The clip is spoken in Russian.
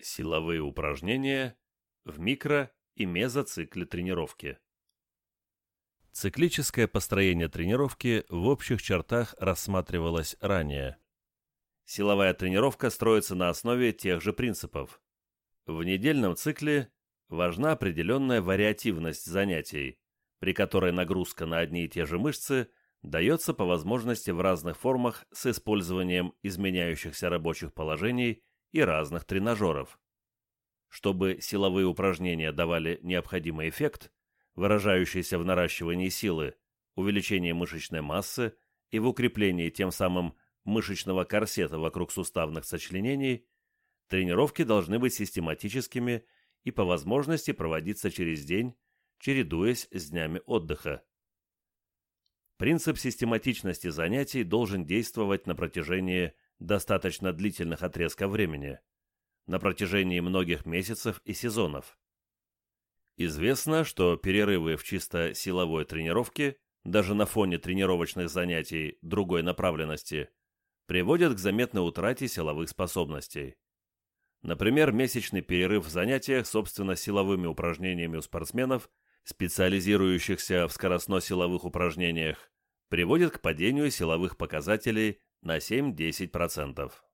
Силовые упражнения в микро- и мезоцикле тренировки. Циклическое построение тренировки в общих чертах рассматривалось ранее. Силовая тренировка строится на основе тех же принципов. В недельном цикле важна определенная вариативность занятий, при которой нагрузка на одни и те же мышцы дается по возможности в разных формах с использованием изменяющихся рабочих положений и разных тренажеров. Чтобы силовые упражнения давали необходимый эффект, выражающийся в наращивании силы, увеличении мышечной массы и в укреплении тем самым мышечного корсета вокруг суставных сочленений, тренировки должны быть систематическими и по возможности проводиться через день, чередуясь с днями отдыха. Принцип систематичности занятий должен действовать на протяжении достаточно длительных отрезков времени, на протяжении многих месяцев и сезонов. Известно, что перерывы в чисто силовой тренировке, даже на фоне тренировочных занятий другой направленности, приводят к заметной утрате силовых способностей. Например, месячный перерыв в занятиях, собственно, силовыми упражнениями у спортсменов, специализирующихся в скоростно-силовых упражнениях, приводит к падению силовых показателей на 7-10%.